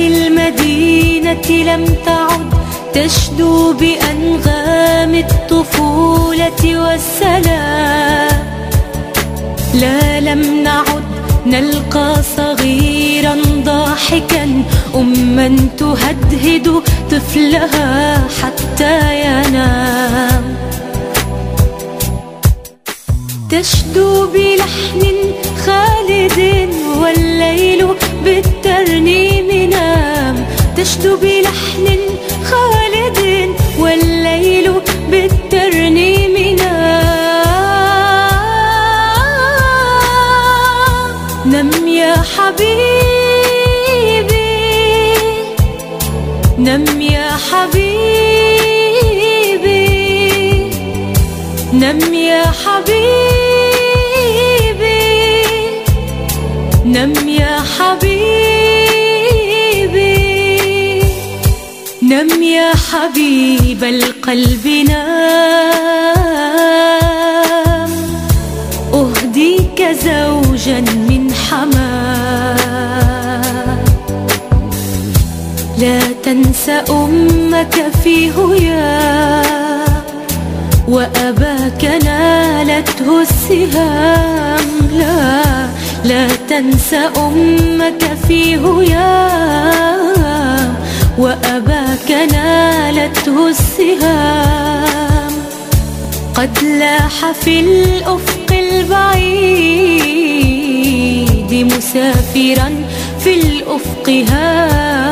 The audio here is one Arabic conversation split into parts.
المدينة لم تعد تشدو بأنغام الطفولة والسلام. لا لم نعد نلقى صغيرا ضاحكا أما تهدهد طفلها حتى ينام. تشدو بلحن خالد والليل بالترنيم نام تشدو بلحن خالد والليل بالترنيم نام. نم يا حبيبي نم يا حبيبي نم يا حبيبي نم يا حبيبي. نم يا حبيب القلب نام. أهديك زوجا من حمام. لا تنس أمك في هيام. وأباك نالته السهام. لا لا تنس أمك في هيام. نالته السهام قد لاح في الأفق البعيد مسافرا في الأفق هام.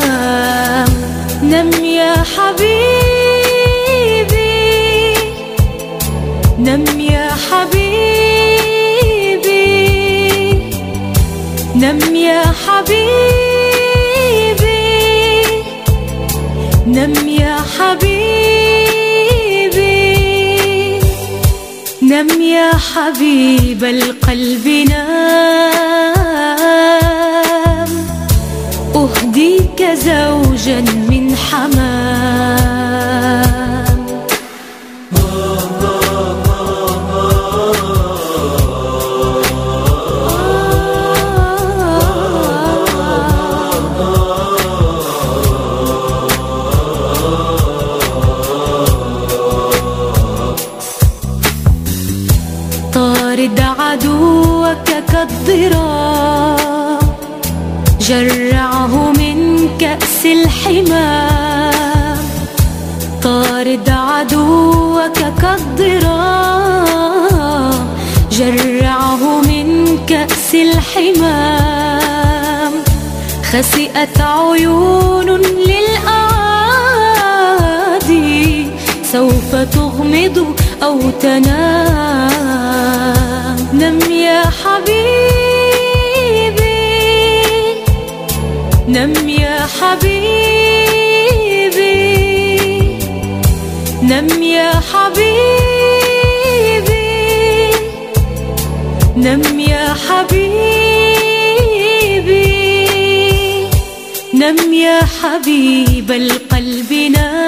نم يا حبيبي. نم يا حبيب القلب نام. أهديك زوجا من حمام. عدوك كالضراب جرعه من كأس الحمام طارد عدوك كالضراب جرعه من كأس الحمام خسئت عيون للأعادي سوف تغمض أو تنام حبيبي. نم يا حبيبي. نم يا حبيبي. نم يا حبيبي. نم يا حبيب القلب نام.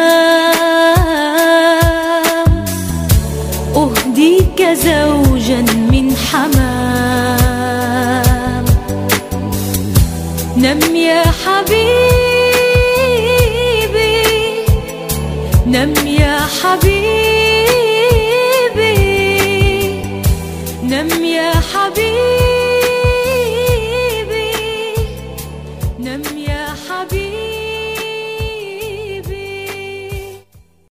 نم يا حبيبي نم يا حبيبي نم يا حبيبي.